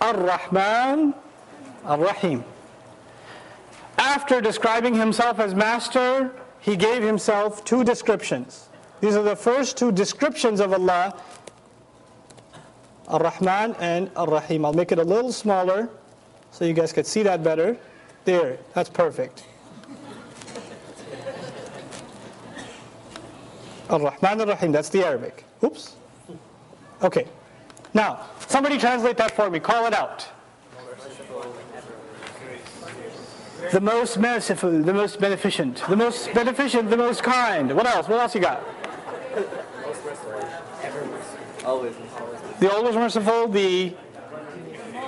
Ar-Rahman, Ar-Rahim. After describing himself as master, he gave himself two descriptions. These are the first two descriptions of Allah Ar-Rahman and Ar-Rahim. I'll make it a little smaller so you guys can see that better. There, that's perfect. Ar-Rahman Ar-Rahim, that's the Arabic. Oops. Okay. Now, somebody translate that for me. Call it out. The most merciful, the most beneficent, the most beneficent, the most kind. What else? What else you got? The always merciful, the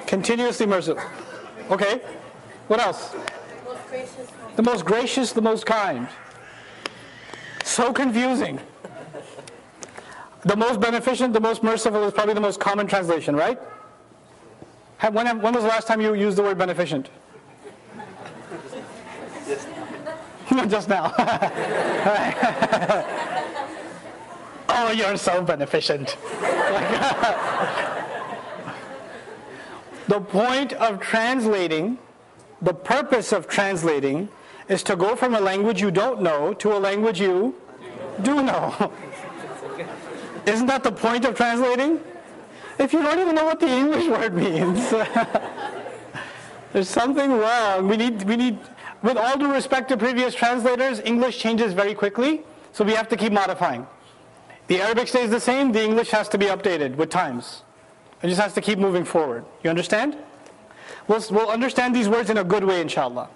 continuously merciful. Okay. What else? The most gracious, the most kind. So confusing. The most beneficent, the most merciful is probably the most common translation, right? When, when was the last time you used the word beneficent? Just now. oh, you're so beneficent. the point of translating, the purpose of translating, is to go from a language you don't know to a language you do know. Isn't that the point of translating? If you don't even know what the English word means, there's something wrong. We need, we need, with all due respect to previous translators, English changes very quickly, so we have to keep modifying. The Arabic stays the same, the English has to be updated with times. It just has to keep moving forward. You understand? We'll, we'll understand these words in a good way, inshallah.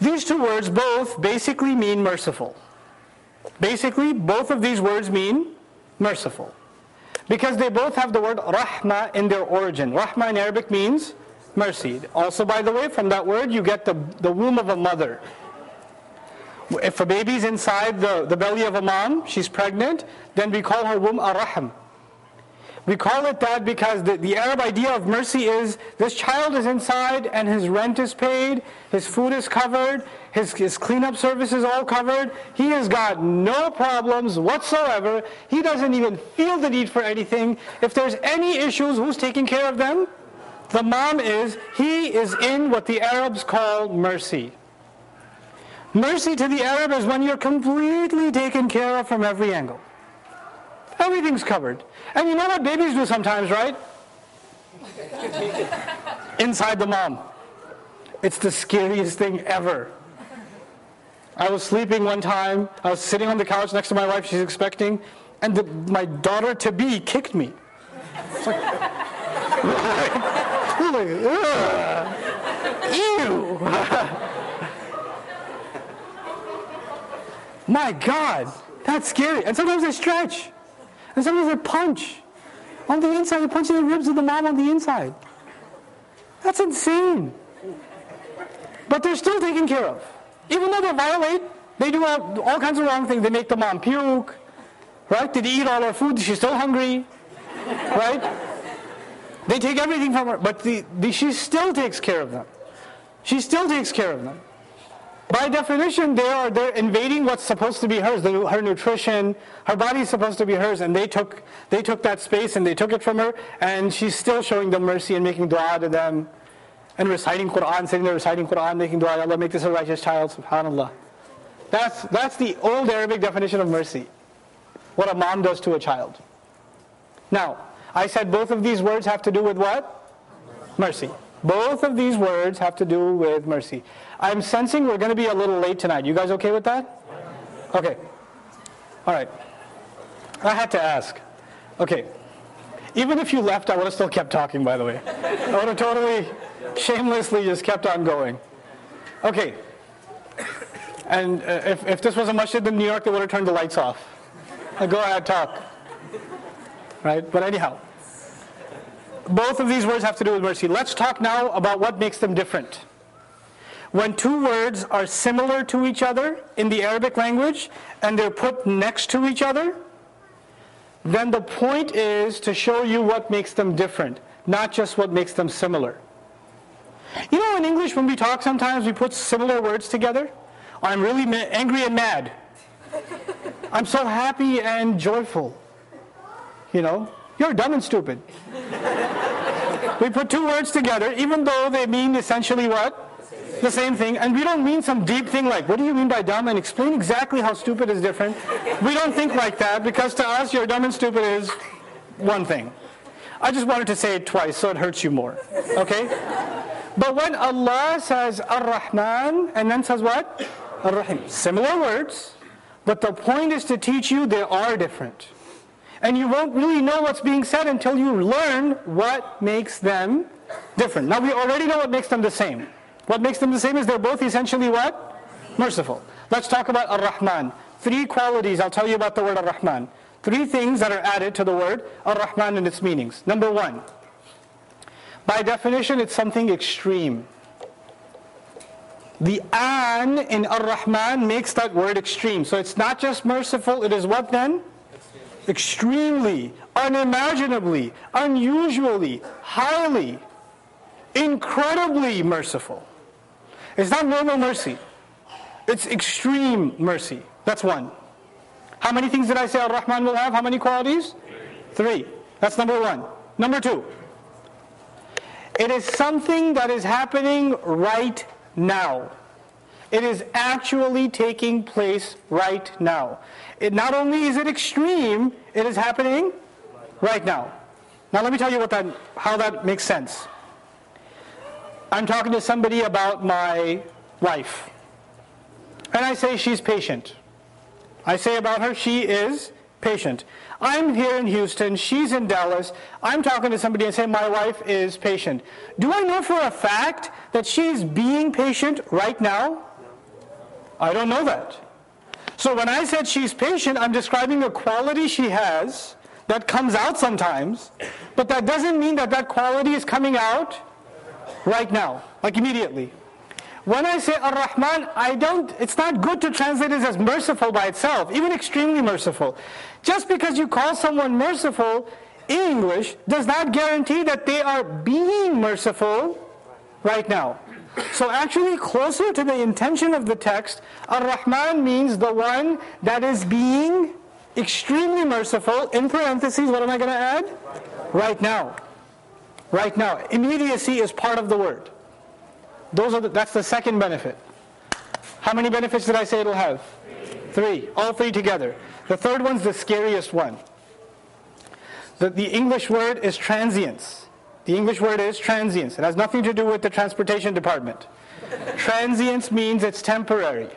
These two words both basically mean merciful. Basically, both of these words mean merciful. Because they both have the word rahma in their origin. Rahma in Arabic means mercy. Also, by the way, from that word you get the, the womb of a mother. If a baby's inside the, the belly of a mom, she's pregnant, then we call her womb a-rahm. We call it that because the, the Arab idea of mercy is this child is inside and his rent is paid, his food is covered, his, his cleanup service is all covered. He has got no problems whatsoever. He doesn't even feel the need for anything. If there's any issues, who's taking care of them? The mom is. He is in what the Arabs call mercy. Mercy to the Arab is when you're completely taken care of from every angle. Everything's covered. And you know what babies do sometimes, right? Inside the mom. It's the scariest thing ever. I was sleeping one time, I was sitting on the couch next to my wife, she's expecting, and the, my daughter to be kicked me. It's like, like ew. my God, that's scary. And sometimes I stretch. And sometimes they punch. On the inside, they're punching the ribs of the mom on the inside. That's insane. But they're still taken care of. Even though they violate, they do all, kinds of wrong things. They make the mom puke, right? Did eat all her food? She's still hungry, right? They take everything from her, but the, the, she still takes care of them. She still takes care of them by definition, they are they're invading what's supposed to be hers, the, her nutrition. Her body's supposed to be hers, and they took they took that space and they took it from her, and she's still showing them mercy and making du'a to them, and reciting Quran, sitting there reciting Quran, making du'a. Allah, make this a righteous child. Subhanallah. That's that's the old Arabic definition of mercy. What a mom does to a child. Now, I said both of these words have to do with what? Mercy. Both of these words have to do with mercy. I'm sensing we're going to be a little late tonight. You guys okay with that? Okay. All right. I had to ask. Okay. Even if you left, I would have still kept talking, by the way. I would have totally shamelessly just kept on going. Okay. And uh, if, if this was a masjid in New York, they would have turned the lights off. go ahead, talk. Right? But anyhow, both of these words have to do with mercy. Let's talk now about what makes them different. When two words are similar to each other in the Arabic language and they're put next to each other, then the point is to show you what makes them different, not just what makes them similar. You know, in English, when we talk, sometimes we put similar words together. I'm really ma- angry and mad. I'm so happy and joyful. You know, you're dumb and stupid. We put two words together, even though they mean essentially what? The same thing. And we don't mean some deep thing like, what do you mean by dumb? And explain exactly how stupid is different. We don't think like that because to us, you're dumb and stupid is one thing. I just wanted to say it twice so it hurts you more. Okay? But when Allah says Ar-Rahman and then says what? Ar-Rahim. Similar words, but the point is to teach you they are different. And you won't really know what's being said until you learn what makes them different. Now we already know what makes them the same. What makes them the same is they're both essentially what? Merciful. Let's talk about Ar-Rahman. Three qualities I'll tell you about the word Ar-Rahman. Three things that are added to the word Ar-Rahman and its meanings. Number one, by definition, it's something extreme. The an in Ar-Rahman makes that word extreme. So it's not just merciful, it is what then? Extremely, unimaginably, unusually, highly, incredibly merciful. It's not normal mercy. It's extreme mercy. That's one. How many things did I say Ar-Rahman will have? How many qualities? Three. That's number one. Number two. It is something that is happening right now. It is actually taking place right now. It not only is it extreme, it is happening right now. Now let me tell you what that how that makes sense. I'm talking to somebody about my wife. And I say she's patient. I say about her she is patient. I'm here in Houston, she's in Dallas. I'm talking to somebody and say my wife is patient. Do I know for a fact that she's being patient right now? I don't know that. So when I said she's patient, I'm describing a quality she has that comes out sometimes, but that doesn't mean that that quality is coming out right now, like immediately. When I say Ar-Rahman, I don't, it's not good to translate it as merciful by itself, even extremely merciful. Just because you call someone merciful in English does not guarantee that they are being merciful right now. So actually closer to the intention of the text, Ar-Rahman means the one that is being extremely merciful. In parentheses, what am I going to add? Right now. Right now. Immediacy is part of the word. Those are the, that's the second benefit. How many benefits did I say it'll have? Three. three. All three together. The third one's the scariest one. The, the English word is transience. The English word is transience. It has nothing to do with the transportation department. transience means it's temporary.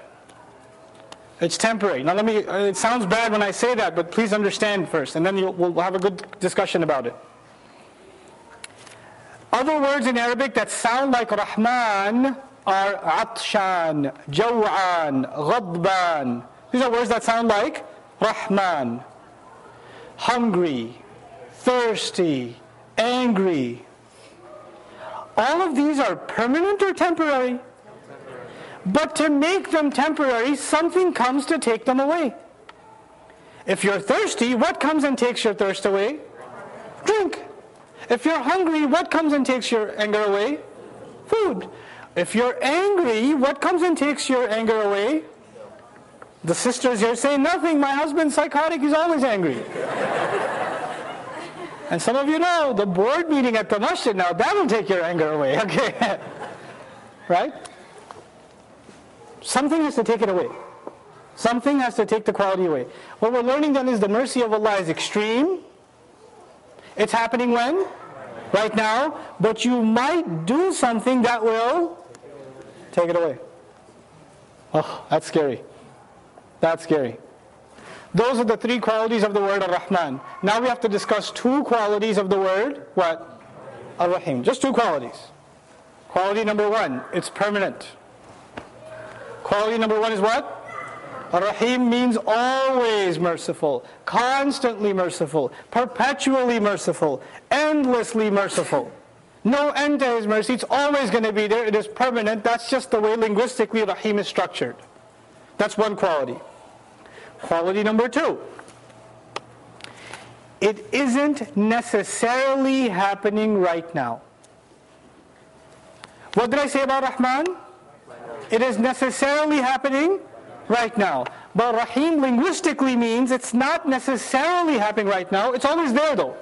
It's temporary. Now let me, uh, it sounds bad when I say that, but please understand first, and then we'll have a good discussion about it. Other words in Arabic that sound like Rahman are Atshan, Jaw'an, Ghadban. These are words that sound like Rahman. Hungry, thirsty, angry. All of these are permanent or temporary? But to make them temporary, something comes to take them away. If you're thirsty, what comes and takes your thirst away? Drink. If you're hungry, what comes and takes your anger away? Food. If you're angry, what comes and takes your anger away? The sisters here say nothing. My husband's psychotic. He's always angry. and some of you know the board meeting at the masjid now, that'll take your anger away. Okay? right? Something has to take it away. Something has to take the quality away. What we're learning then is the mercy of Allah is extreme. It's happening when? right now, but you might do something that will take it away. Oh, that's scary. That's scary. Those are the three qualities of the word Ar-Rahman. Now we have to discuss two qualities of the word, what? Ar-Rahim. Just two qualities. Quality number one, it's permanent. Quality number one is what? Rahim means always merciful, constantly merciful, perpetually merciful, endlessly merciful. No end to His mercy. It's always going to be there. It is permanent. That's just the way linguistically Rahim is structured. That's one quality. Quality number two. It isn't necessarily happening right now. What did I say about Rahman? It is necessarily happening right now. But Rahim linguistically means it's not necessarily happening right now, it's always there though.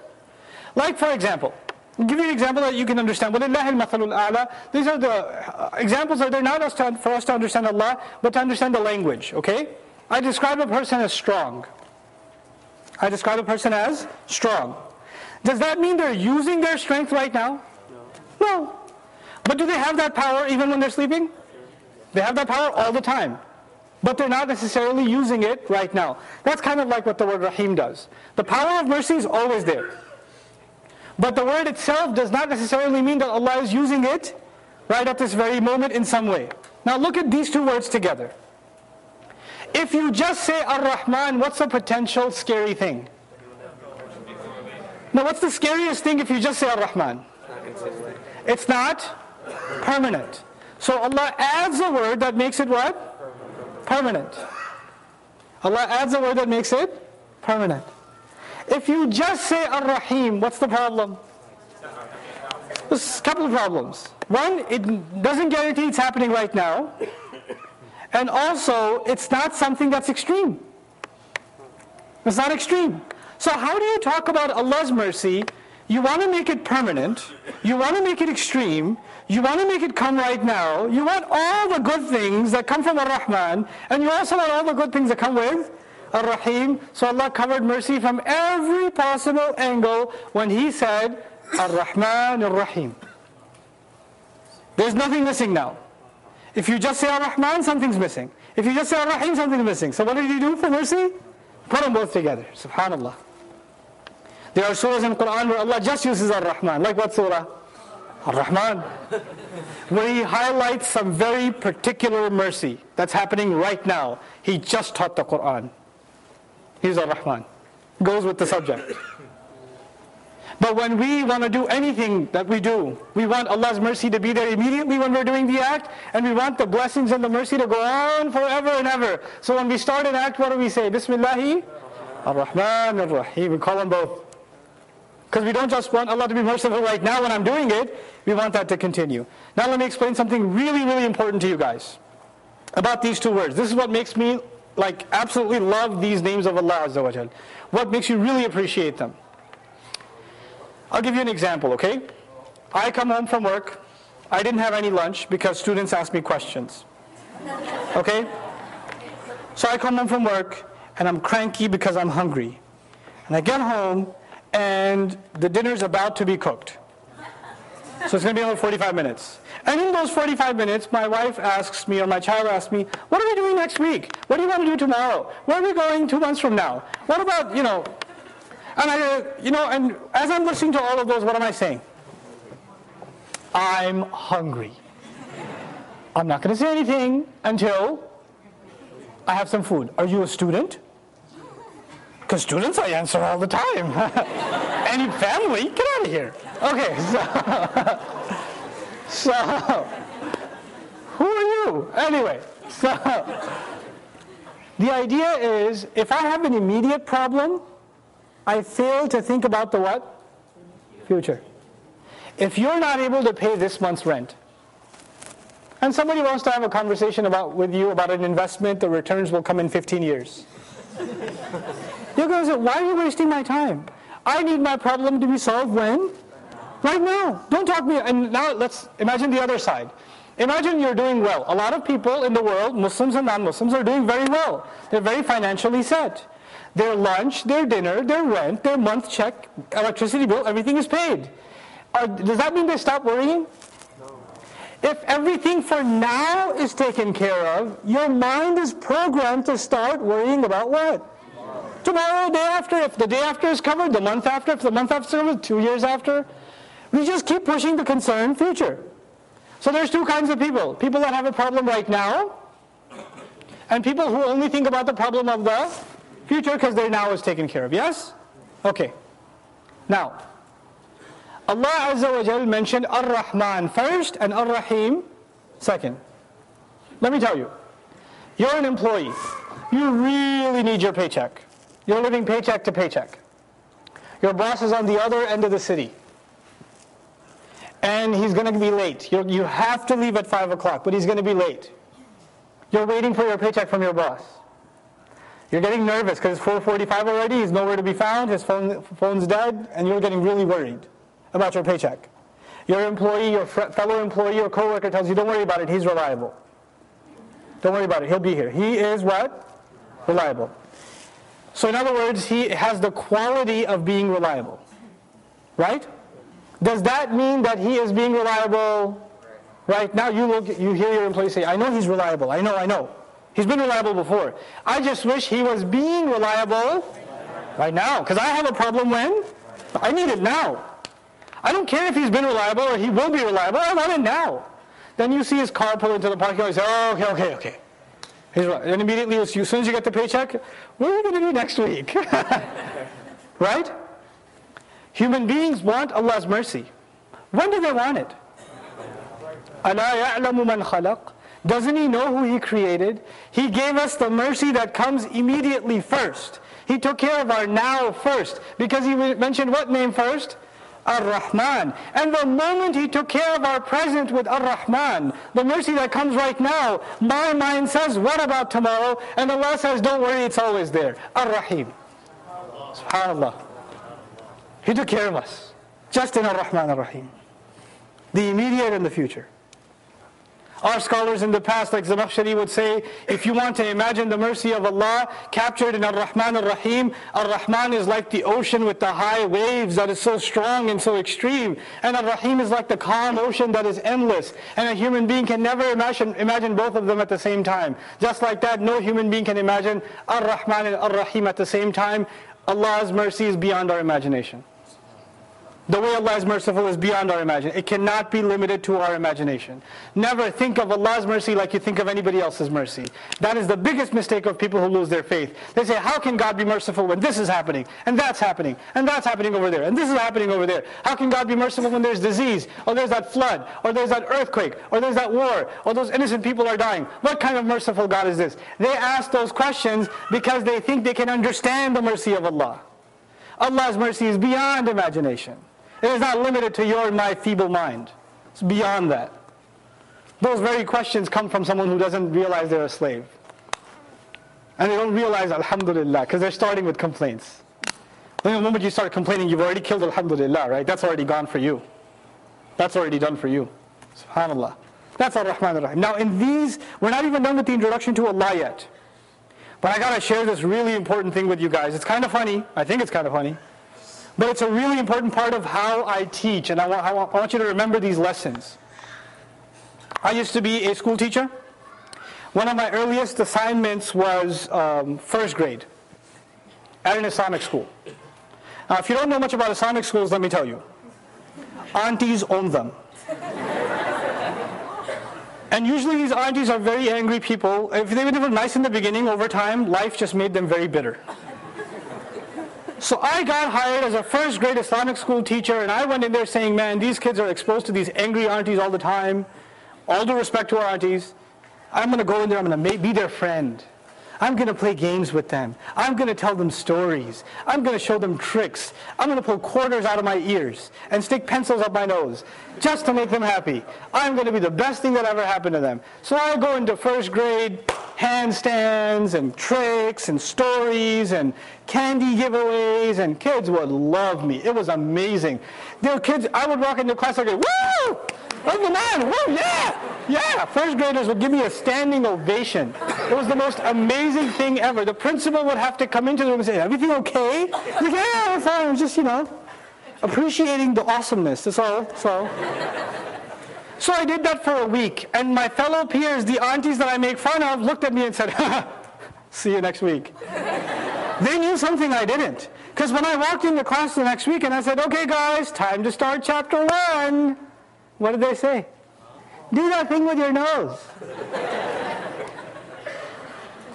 Like, for example, I'll give you an example that you can understand. These are the uh, examples that they're not us for us to understand Allah, but to understand the language, okay? I describe a person as strong. I describe a person as strong. Does that mean they're using their strength right now? No. no. But do they have that power even when they're sleeping? They have that power all the time. But they're not necessarily using it right now. That's kind of like what the word Rahim does. The power of mercy is always there. But the word itself does not necessarily mean that Allah is using it right at this very moment in some way. Now look at these two words together. If you just say Ar-Rahman, what's the potential scary thing? Now what's the scariest thing if you just say Ar-Rahman? It's not permanent. So Allah adds a word that makes it what? Permanent. Allah adds a word that makes it permanent. If you just say Ar-Rahim, what's the problem? There's a couple of problems. One, it doesn't guarantee it's happening right now. And also, it's not something that's extreme. It's not extreme. So how do you talk about Allah's mercy? You want to make it permanent. You want to make it extreme. You want to make it come right now. You want all the good things that come from Ar-Rahman. And you also want all the good things that come with Ar-Rahim. So Allah covered mercy from every possible angle when He said Ar-Rahman Ar-Rahim. There's nothing missing now. If you just say Ar-Rahman, something's missing. If you just say Ar-Rahim, something's missing. So what did he do for mercy? Put them both together. Subhanallah. There are surahs in Quran where Allah just uses Ar-Rahman. Like what surah? Ar-Rahman. Where he highlights some very particular mercy that's happening right now. He just taught the Quran. He's Ar-Rahman. Goes with the subject. But when we want to do anything that we do, we want Allah's mercy to be there immediately when we're doing the act, and we want the blessings and the mercy to go on forever and ever. So when we start an act, what do we say? Bismillahi ar-Rahman ar-Rahim. We call them both. Because we don't just want Allah to be merciful right now when I'm doing it, we want that to continue. Now let me explain something really, really important to you guys about these two words. This is what makes me like absolutely love these names of Allah Azza wa What makes you really appreciate them. I'll give you an example, okay? I come home from work. I didn't have any lunch because students ask me questions. Okay? So I come home from work and I'm cranky because I'm hungry. And I get home and the dinner's about to be cooked. So it's going to be another 45 minutes. And in those 45 minutes, my wife asks me, or my child asks me, what are we doing next week? What do you want to do tomorrow? Where are we going two months from now? What about, you know, and I, uh, you know, and as I'm listening to all of those, what am I saying? I'm hungry. I'm not going to say anything until I have some food. Are you a student? Because students, I answer all the time. Any family, get out of here. Okay, so, so who are you? Anyway, so the idea is if I have an immediate problem, I fail to think about the what? Future. If you're not able to pay this month's rent, and somebody wants to have a conversation about with you about an investment, the returns will come in 15 years. To say, why are you wasting my time? I need my problem to be solved when? Right now. Don't talk me. And now let's imagine the other side. Imagine you're doing well. A lot of people in the world, Muslims and non-Muslims, are doing very well. They're very financially set. Their lunch, their dinner, their rent, their month check, electricity bill, everything is paid. Uh, does that mean they stop worrying? No. If everything for now is taken care of, your mind is programmed to start worrying about what? Tomorrow, day after, if the day after is covered, the month after, if the month after is covered, two years after. We just keep pushing the concern future. So there's two kinds of people. People that have a problem right now, and people who only think about the problem of the Future because their now is taken care of. Yes? Okay. Now, Allah Azza wa Jal mentioned Ar-Rahman first and Ar-Rahim second. Let me tell you, you're an employee. You really need your paycheck. You're living paycheck to paycheck. Your boss is on the other end of the city. And he's going to be late. You're, you have to leave at 5 o'clock, but he's going to be late. You're waiting for your paycheck from your boss. You're getting nervous because it's 4:45 already. He's nowhere to be found. His phone, phone's dead, and you're getting really worried. about your paycheck. Your employee, your fellow employee or coworker tells you, don't worry about it, he's reliable. Don't worry about it, he'll be here. He is what? Reliable. So in other words, he has the quality of being reliable. Right? Does that mean that he is being reliable right now? You look, you hear your employee say, I know he's reliable. I know, I know. He's been reliable before. I just wish he was being reliable right now. Because I have a problem when? I need it now. I don't care if he's been reliable or he will be reliable. I want it now. Then you see his car pull into the parking lot. You say, oh, okay, okay, okay. And immediately, as soon as you get the paycheck, what are we going to do next week? right? Human beings want Allah's mercy. When do they want it? Doesn't He know who He created? He gave us the mercy that comes immediately first. He took care of our now first. Because He mentioned what name first? Ar-Rahman. And the moment He took care of our present with Ar-Rahman, the mercy that comes right now, my mind says, what about tomorrow? And Allah says, don't worry, it's always there. Ar-Rahim. SubhanAllah. He took care of us. Just in Ar-Rahman Ar-Rahim. The immediate and the future. Our scholars in the past, like Zamakhshari would say, if you want to imagine the mercy of Allah captured in Ar-Rahman Ar-Rahim, Ar-Rahman is like the ocean with the high waves that is so strong and so extreme. And Ar-Rahim is like the calm ocean that is endless. And a human being can never imagine, imagine both of them at the same time. Just like that, no human being can imagine Ar-Rahman and Ar-Rahim at the same time. Allah's mercy is beyond our imagination. The way Allah is merciful is beyond our imagination. It cannot be limited to our imagination. Never think of Allah's mercy like you think of anybody else's mercy. That is the biggest mistake of people who lose their faith. They say, how can God be merciful when this is happening, and that's happening, and that's happening over there, and this is happening over there? How can God be merciful when there's disease, or there's that flood, or there's that earthquake, or there's that war, or those innocent people are dying? What kind of merciful God is this? They ask those questions because they think they can understand the mercy of Allah. Allah's mercy is beyond imagination. It is not limited to your and my feeble mind. It's beyond that. Those very questions come from someone who doesn't realize they're a slave. And they don't realize Alhamdulillah, because they're starting with complaints. The moment you start complaining, you've already killed Alhamdulillah, right? That's already gone for you. That's already done for you. SubhanAllah. That's Ar-Rahman Ar-Rahim. Now in these, we're not even done with the introduction to Allah yet. But I gotta share this really important thing with you guys. It's kind of funny. I think it's kind of funny. But it's a really important part of how I teach, and I want, I want, I want you to remember these lessons. I used to be a school teacher. One of my earliest assignments was um, first grade at an Islamic school. Now, if you don't know much about Islamic schools, let me tell you. Aunties own them. and usually these aunties are very angry people. If they were nice in the beginning, over time, life just made them very bitter. So I got hired as a first grade Islamic school teacher, and I went in there saying, man, these kids are exposed to these angry aunties all the time. All due respect to our aunties. I'm going to go in there, I'm going to be their friend. I'm going to play games with them. I'm going to tell them stories. I'm going to show them tricks. I'm going to pull quarters out of my ears and stick pencils up my nose just to make them happy. I'm going to be the best thing that ever happened to them. So I go into first grade handstands and tricks and stories and candy giveaways and kids would love me. It was amazing. There were kids, I would walk into class go, woo! I'm the man, woo, yeah! Yeah, first graders would give me a standing ovation. It was the most amazing thing ever. The principal would have to come into the room and say, everything okay? Like, yeah, I'm fine. I'm just, you know, appreciating the awesomeness. That's all. So, so I did that for a week. And my fellow peers, the aunties that I make fun of, looked at me and said, see you next week. they knew something I didn't. Because when I walked into class the next week and I said, okay guys, time to start chapter one, what did they say? Do that thing with your nose.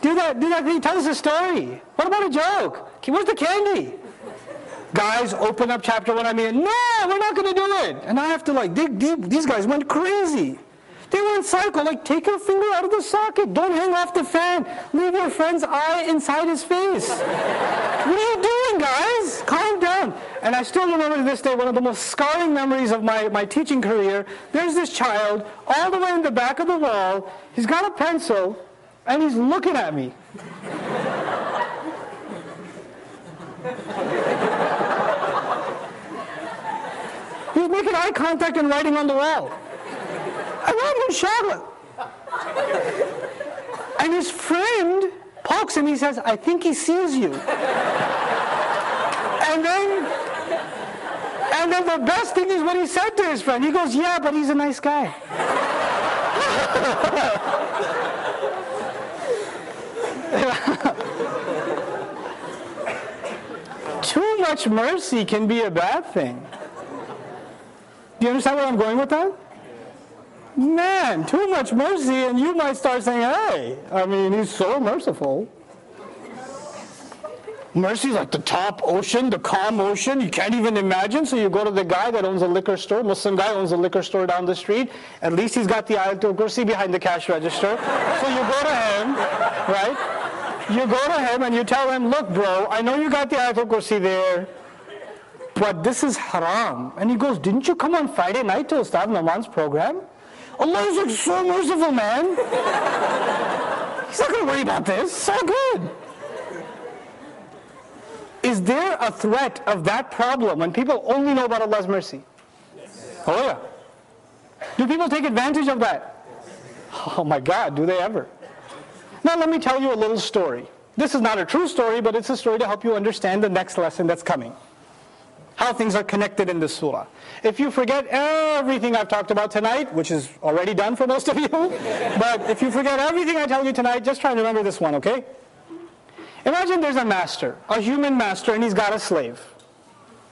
do that, do that thing, tell us a story. What about a joke? Where's the candy? Guys, open up chapter one. I mean, no, we're not going to do it. And I have to like dig deep. These guys went crazy. They went psycho. Like, take your finger out of the socket. Don't hang off the fan. Leave your friend's eye inside his face. what are you doing, guys? Calm down. And I still remember to this day one of the most scarring memories of my, my teaching career. There's this child all the way in the back of the wall. He's got a pencil, and he's looking at me. He's making eye contact and writing on the wall. I want him Charlotte. And his friend pokes him. He says, I think he sees you. And then, and then the best thing is what he said to his friend. He goes, Yeah, but he's a nice guy. Too much mercy can be a bad thing. Do you understand where I'm going with that? Man, too much mercy, and you might start saying, hey, I mean, he's so merciful. Mercy is like the top ocean, the calm ocean. You can't even imagine. So you go to the guy that owns a liquor store, Muslim guy owns a liquor store down the street. At least he's got the Ayatul Kursi behind the cash register. So you go to him, right? You go to him and you tell him, look, bro, I know you got the Ayatul Kursi there, but this is haram. And he goes, didn't you come on Friday night to start Nouman's program? Allah is like so merciful, man. He's not going to worry about this. So good. Is there a threat of that problem when people only know about Allah's mercy? Oh, yeah. Do people take advantage of that? Oh my God, do they ever? Now, let me tell you a little story. This is not a true story, but it's a story to help you understand the next lesson that's coming. How things are connected in this surah. If you forget everything I've talked about tonight, which is already done for most of you, but if you forget everything I tell you tonight, just try and remember this one, okay? Imagine there's a master, a human master, and he's got a slave.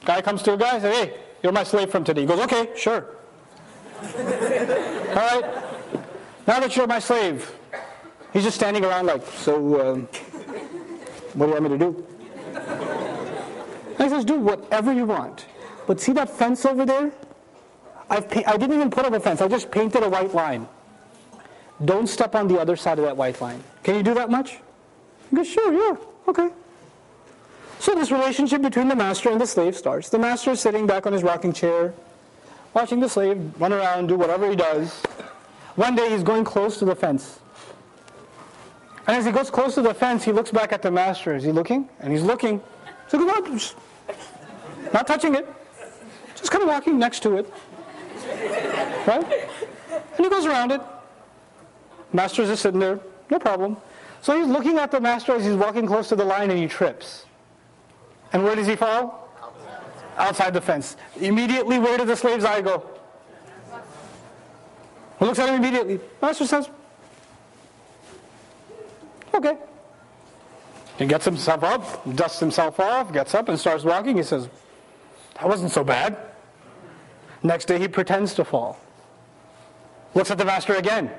Guy comes to a guy and says, Hey, you're my slave from today. He goes, Okay, sure. All right. Now that you're my slave, he's just standing around like, So, um, what do you want me to do? He says, Do whatever you want. But see that fence over there? I've pa- I didn't even put up a fence, I just painted a white line. Don't step on the other side of that white line. Can you do that much? He goes, sure, yeah, okay. So this relationship between the master and the slave starts. The master is sitting back on his rocking chair, watching the slave run around, do whatever he does. One day he's going close to the fence. And as he goes close to the fence, he looks back at the master. Is he looking? And he's looking. So goes, not touching it, just kind of walking next to it. Right? And he goes around it. Master's just sitting there, no problem. So he's looking at the master as he's walking close to the line and he trips. And where does he fall? Outside the fence. Immediately, where does the slave's eye go? He looks at him immediately. Master says, okay. He gets himself up, dusts himself off, gets up and starts walking. He says, that wasn't so bad. Next day he pretends to fall. Looks at the master again.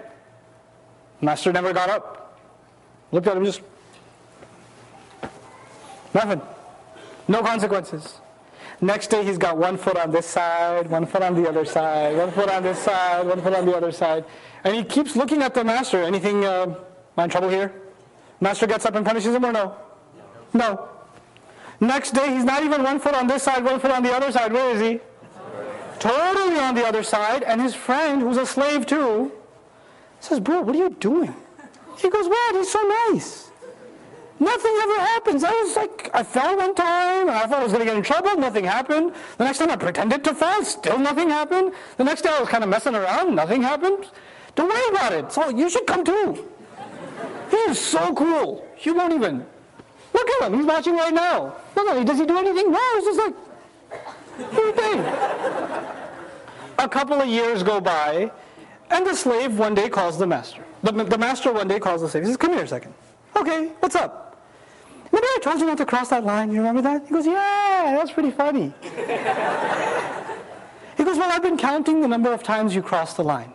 Master never got up. Looked at him just nothing. No consequences. Next day he's got one foot on this side, one foot on the other side, one foot on this side, one foot on the other side. And he keeps looking at the master. Anything, uh, am I in trouble here? Master gets up and punishes him or no? No. Next day he's not even one foot on this side, one foot on the other side. Where is he? Totally on the other side. And his friend, who's a slave too, says, Bro, what are you doing? He goes, What? He's so nice. Nothing ever happens. I was like, I fell one time, and I thought I was going to get in trouble. Nothing happened. The next time I pretended to fall, still nothing happened. The next day I was kind of messing around, nothing happened. Don't worry about it. So you should come too. He is so cool. You won't even. Look at him. He's watching right now. At. Does he do anything? No. It's just like. A couple of years go by, and the slave one day calls the master. The, the master one day calls the slave. He says, Come here a second. Okay, what's up? Remember I told you not to cross that line? You remember that? He goes, Yeah, that's pretty funny. he goes, Well, I've been counting the number of times you crossed the line.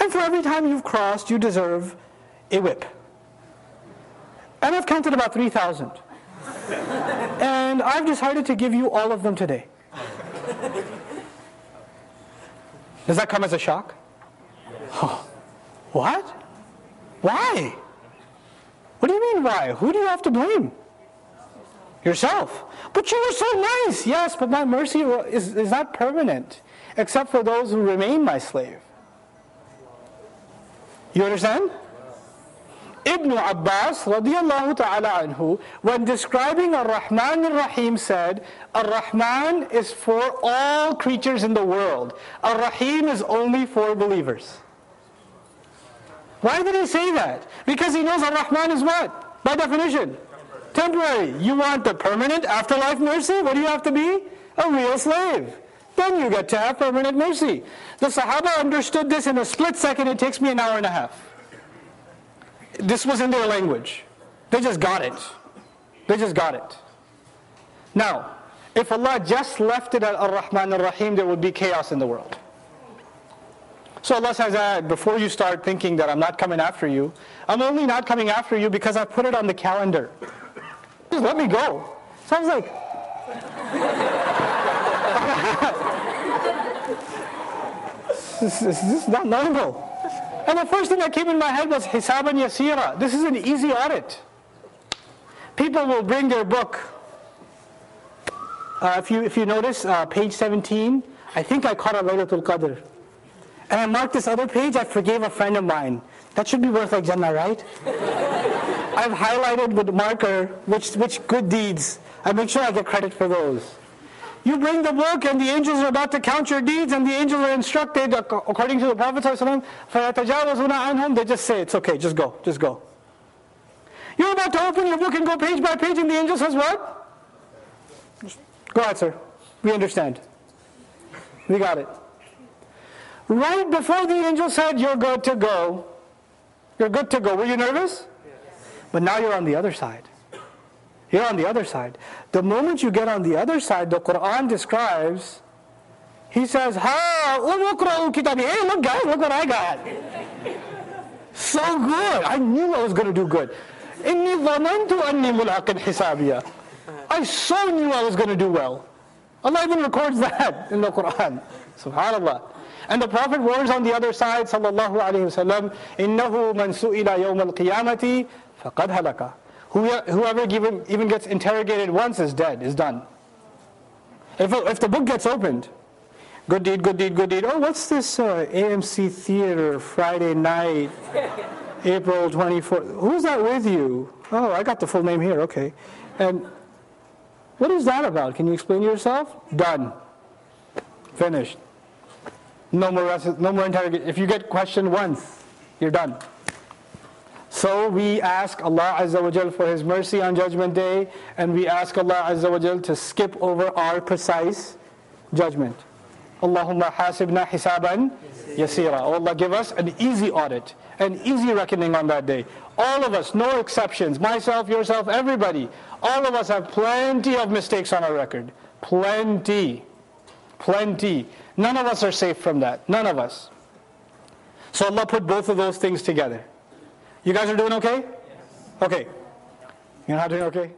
And for every time you've crossed, you deserve a whip. And I've counted about 3,000. And I've decided to give you all of them today. Does that come as a shock? Oh, what? Why? What do you mean why? Who do you have to blame? Yourself. But you were so nice. Yes, but my mercy is, is not permanent, except for those who remain my slave. You understand? Ibn Abbas radiallahu ta'ala anhu, when describing Ar-Rahman Ar-Rahim said, Ar-Rahman is for all creatures in the world. Ar-Rahim is only for believers. Why did he say that? Because he knows Ar-Rahman is what? By definition. Temporary. You want the permanent afterlife mercy? What do you have to be? A real slave. Then you get to have permanent mercy. The Sahaba understood this in a split second. It takes me an hour and a half. This was in their language. They just got it. They just got it. Now, if Allah just left it at Ar-Rahman Ar-Rahim, there would be chaos in the world. So Allah says, ah, before you start thinking that I'm not coming after you, I'm only not coming after you because I put it on the calendar. Just let me go. So I was like, this, this is not normal. And the first thing that came in my head was Hisaban Yasira. This is an easy audit. People will bring their book. Uh, if, you, if you notice, uh, page 17, I think I caught a Laylatul Qadr. And I marked this other page, I forgave a friend of mine. That should be worth like Jannah, right? I've highlighted with marker which, which good deeds. I make sure I get credit for those. You bring the book and the angels are about to count your deeds and the angels are instructed according to the Prophet ﷺ, they just say, it's okay, just go, just go. You're about to open your book and go page by page and the angel says what? Go ahead, sir. We understand. We got it. Right before the angel said, you're good to go, you're good to go. Were you nervous? Yes. But now you're on the other side. You're on the other side. The moment you get on the other side, the Quran describes, he says, Ha, kitabi. Hey, look guys, look what I got. So good. I knew I was going to do good. Inni dhanantu anni mulaqin hisabiya. I so knew I was going to do well. Allah even records that in the Quran. Subhanallah. And the Prophet warns on the other side, sallallahu alayhi wasallam, إِنَّهُ مَنْ سُئِلَ يَوْمَ الْقِيَامَةِ فَقَدْ هَلَكَ Whoever even gets interrogated once is dead, is done. If, if the book gets opened, good deed, good deed, good deed. Oh, what's this uh, AMC Theater Friday night, April 24th? Who's that with you? Oh, I got the full name here, okay. And what is that about? Can you explain yourself? Done. Finished. No more, no more interrogation. If you get questioned once, you're done. So we ask Allah Azza wa Jal for His mercy on Judgment Day, and we ask Allah Azza wa Jal to skip over our precise judgment. Allahumma hasibna hisaban yasira. Oh Allah, give us an easy audit, an easy reckoning on that day. All of us, no exceptions, myself, yourself, everybody, all of us have plenty of mistakes on our record. Plenty. Plenty. None of us are safe from that. None of us. So Allah put both of those things together. You guys are doing okay? Okay. You're not doing okay?